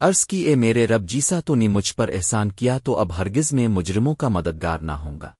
عرض کی، اے میرے رب، جیسا تو نے مجھ پر احسان کیا، تو اب ہرگز میں مجرموں کا مددگار نہ ہوں گا۔